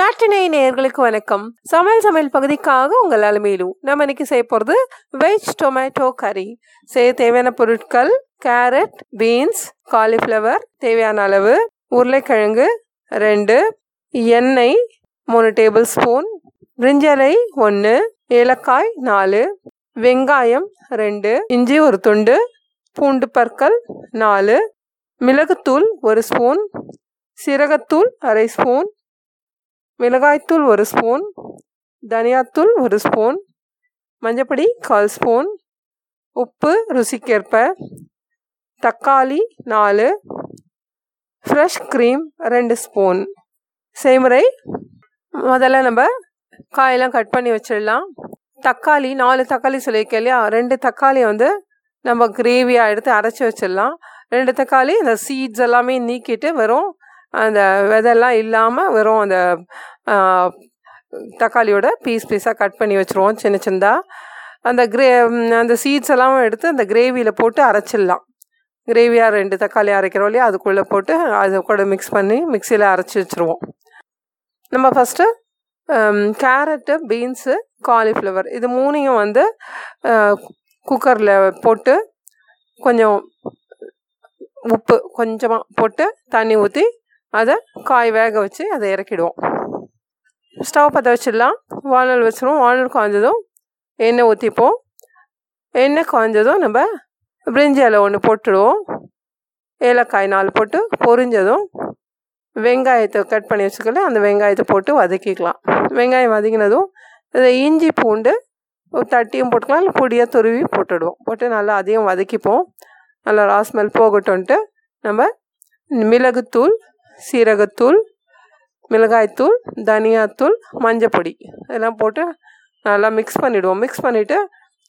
நாட்டினை நேர்களுக்கு வணக்கம். சமையல் சமையல் பகுதிக்காக உங்கள் அலுமையிலும் நம்ம இன்னைக்கு செய்ய போகிறது வெஜ் டொமேட்டோ கறி செய்ய தேவையான பொருட்கள் கேரட் பீன்ஸ் காலிஃப்ளவர் தேவையான அளவு உருளைக்கிழங்கு ரெண்டு எண்ணெய் மூணு டேபிள் ஸ்பூன் பிரிஞ்சலை ஒன்று ஏலக்காய் நாலு வெங்காயம் ரெண்டு இஞ்சி ஒரு துண்டு பூண்டு பற்கள் நாலு மிளகுத்தூள் ஒரு ஸ்பூன் சீரகத்தூள் அரை ஸ்பூன் மிளகாய்த்தூள் ஒரு ஸ்பூன் தனியாத்தூள் ஒரு ஸ்பூன் மஞ்சப்பொடி கால் ஸ்பூன் உப்பு ருசிக்கேற்ப தக்காளி நாலு ஃப்ரெஷ் க்ரீம் ரெண்டு ஸ்பூன். செய்முறை முதல்ல நம்ம காயெல்லாம் கட் பண்ணி வச்சிடலாம். தக்காளி நாலு தக்காளி சொல்லியிருக்கேன் இல்லையா? ரெண்டு தக்காளியை வந்து நம்ம கிரேவியாக எடுத்து அரைச்சி வச்சிடலாம். ரெண்டு தக்காளி அந்த சீட்ஸ் எல்லாமே நீக்கிட்டு வெறும் அந்த விதெல்லாம் இல்லாமல் வெறும் அந்த தக்காளியோட பீஸ் பீஸாக கட் பண்ணி வச்சுருவோம் சின்ன சின்னதாக அந்த கிரே அந்த சீட்ஸ் எல்லாம் எடுத்து அந்த கிரேவியில் போட்டு அரைச்சிடலாம். கிரேவியாக ரெண்டு தக்காளி அரைக்கிறோம் இல்லையா அதுக்குள்ளே போட்டு அது கூட மிக்ஸ் பண்ணி மிக்சியில் அரைச்சி வச்சுருவோம். நம்ம ஃபஸ்ட்டு கேரட்டு பீன்ஸு காலிஃப்ளவர் இது மூணையும் வந்து குக்கரில் போட்டு கொஞ்சம் உப்பு கொஞ்சமாக போட்டு தண்ணி ஊற்றி அதை காய் வேக வச்சு அதை இறக்கிடுவோம். ஸ்டவ் பற்ற வச்சிடலாம். வானல் வச்சிருவோம் வானல் காய்ஞ்சதும் எண்ணெய் ஊற்றிப்போம் எண்ணெய் காய்ஞ்சதும் நம்ம பிரிஞ்சி இலை ஒன்று போட்டுடுவோம். ஏலக்காய் நாலு போட்டு பொரிஞ்சதும் வெங்காயத்தை கட் பண்ணி வச்சுக்கல அந்த வெங்காயத்தை போட்டு வதக்கிக்கலாம். வெங்காயம் வதக்கினதும் இதை இஞ்சி பூண்டு தட்டியும் போட்டுக்கலாம் இல்லை பொடியாக துருவி போட்டுடுவோம். போட்டு நல்லா அதையும் வதக்கிப்போம். நல்லா ராஸ்மெல் போகட்டும்ன்ட்டு நம்ம மிளகுத்தூள் சீரகத்தூள் மிளகாய்த்தூள் தனியாத்தூள் மஞ்சப்பொடி. இதெல்லாம் போட்டு நல்லா மிக்ஸ் பண்ணிவிடுவோம் மிக்ஸ் பண்ணிவிட்டு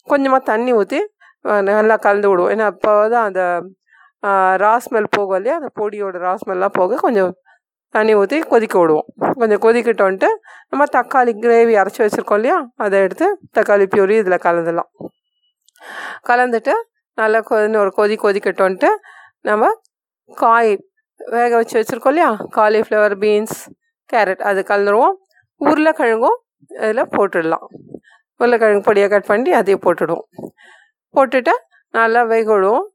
கொஞ்சமாக தண்ணி ஊற்றி நல்லா கலந்து விடுவோம். ஏன்னா அப்போ தான் அந்த ராஸ்மெல் போகும் இல்லையா? அந்த பொடியோட ராஸ்மெல்லாம் போக கொஞ்சம் தண்ணி ஊற்றி கொதிக்க விடுவோம். கொஞ்சம் கொதிக்கிட்டோன்ட்டு நம்ம தக்காளி கிரேவி அரைச்சி வச்சுருக்கோம் இல்லையா? அதை எடுத்து தக்காளி பியூரி இதில் கலந்துடலாம். கலந்துட்டு நல்லா கொ ஒரு கொதி கொதிக்கட்டோன்ட்டு நம்ம காய் வேக வச்சு வச்சுருக்கோம் இல்லையா? காலிஃப்ளவர் பீன்ஸ் கேரட் அது கலந்துருவோம். உருளைக்கிழங்கும் இதில் போட்டுடலாம். உருளைக்கிழங்கு பொடியாக கட் பண்ணி அதையும் போட்டுடுவோம். போட்டுட்டு நல்லா வேக விடுவோம்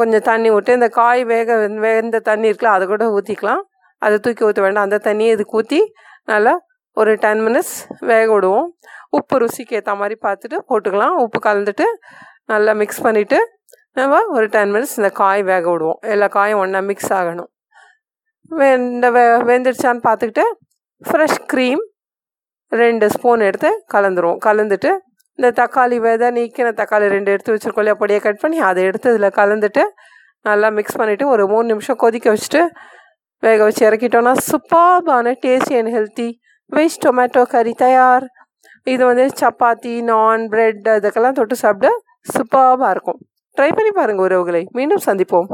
கொஞ்சம் தண்ணி விட்டு இந்த காய் வேக வெந்த தண்ணி இருக்குல்ல அதை கூட ஊற்றிக்கலாம். அதை தூக்கி ஊற்ற வேண்டாம். அந்த தண்ணியை இதுக்கு ஊற்றி நல்லா ஒரு டென் மினிட்ஸ் வேக விடுவோம் உப்பு ருசிக்கு ஏற்ற மாதிரி பார்த்துட்டு போட்டுக்கலாம். உப்பு கலந்துட்டு நல்லா மிக்ஸ் பண்ணிவிட்டு நம்ம ஒரு டென் மினிட்ஸ் இந்த காய் வேக விடுவோம் எல்லா காயும் ஒன்றா மிக்ஸ் ஆகணும். வெந்த வெ வெந்துடுச்சான்னு பார்த்துக்கிட்டு ஃப்ரெஷ் க்ரீம் ரெண்டு ஸ்பூன் எடுத்து கலந்துருவோம். கலந்துட்டு இந்த தக்காளி விதை நீக்கின தக்காளி ரெண்டு எடுத்து வச்சுருக்கோம் இல்லையா? பொடியை கட் பண்ணி அதை எடுத்து இதில் கலந்துட்டு நல்லா மிக்ஸ் பண்ணிவிட்டு ஒரு மூணு நிமிஷம் கொதிக்க வச்சுட்டு வேக வச்சு இறக்கிட்டோன்னா சூப்பர்பான tasty and healthy veg tomato கறி தயார். இது வந்து சப்பாத்தி நான் பிரெட் அதுக்கெல்லாம் தொட்டு சாப்பிட சூப்பராக இருக்கும். ட்ரை பண்ணி பாருங்கள் உறவுகளை. மீண்டும் சந்திப்போம்.